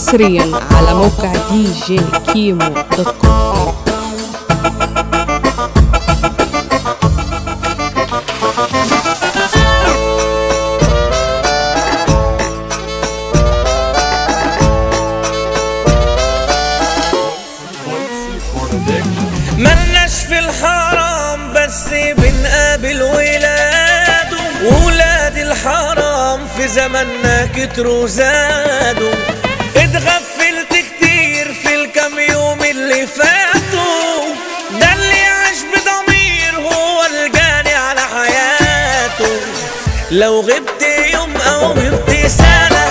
حصريا على موقع DJ Kimo dot com. ملناش في الحرام بس بنقابل ولاده. وولاد الحرام في زماننا كتروا زادوا. اتغفلت كتير في الكام يوم اللي فاتوا. ده اللي عاش بضمير هو الجاني على حياته. لو غبت يوم أو غبت سنة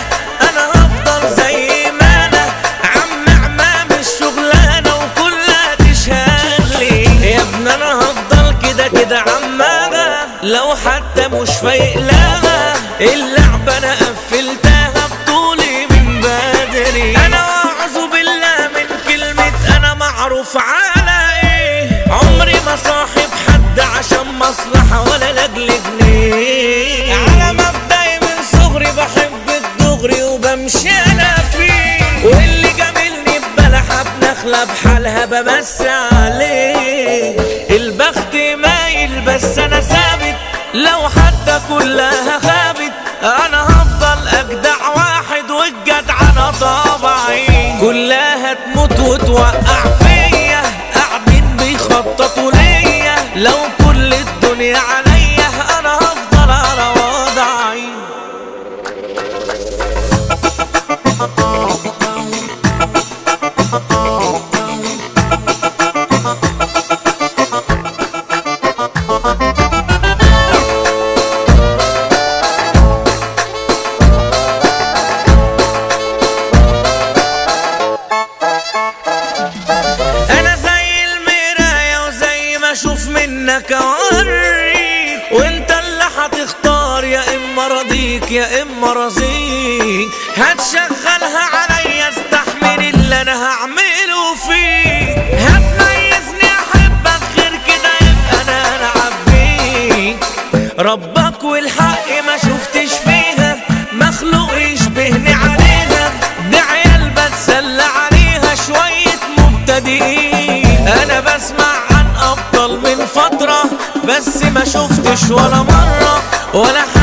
أنا هفضل زي ما أنا. عم عمام الشغلانة وكلها تشهد لي يا ابن أنا هفضل كده كده عماغة لو حتى مش فايق لها اللعبة أنا قفلتها أنا فيه. واللي جاملني ببلحة بنخلة بحالها بمسي عليه. البخت مايل بس أنا ثابت. لو حتى كلها خابت أنا هفضل اجدع واحد والجدع أنا طبعي كلها تموت وتوقع يا إما رزيك هتشغلها عليا استحمل اللي أنا هعمله فيك. هتميزني أحبك غير كده يبقى أنا العب بيك ربك والحق ما شفتش فيها مخلوق يشبهني عليها. دي عيال بتسلى عليها شوية مبتدئين. أنا بسمع عن ابطال من فترة بس ما شفتش ولا مرة ولا حد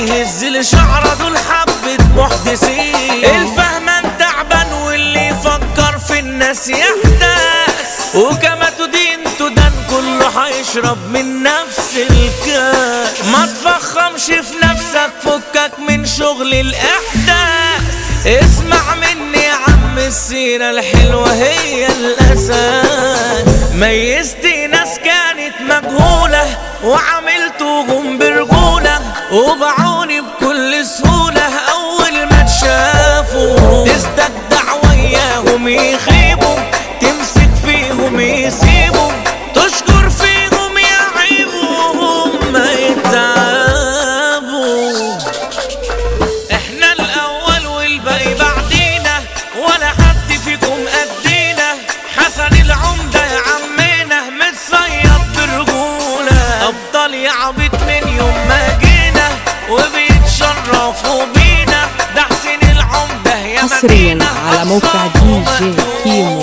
يهز لي شعره دول حبة محدثين الفهمان تعبان واللي يفكر في الناس يحدث. وكما تدين تدان كله هيشرب من نفس الكاس. ما تفخمش في نفسك فكك من شغل الإحداث. اسمع مني يا عم السيرة الحلوة هي الأساس. ميزتي ناس كانت مجهولة وعملتهم برجولة. وبعوني عبيط من يوم ما جينا وبيتشرفوا بينا ده حسين العمدة يا حصرياً مدينة على موقع دي جي كيمو.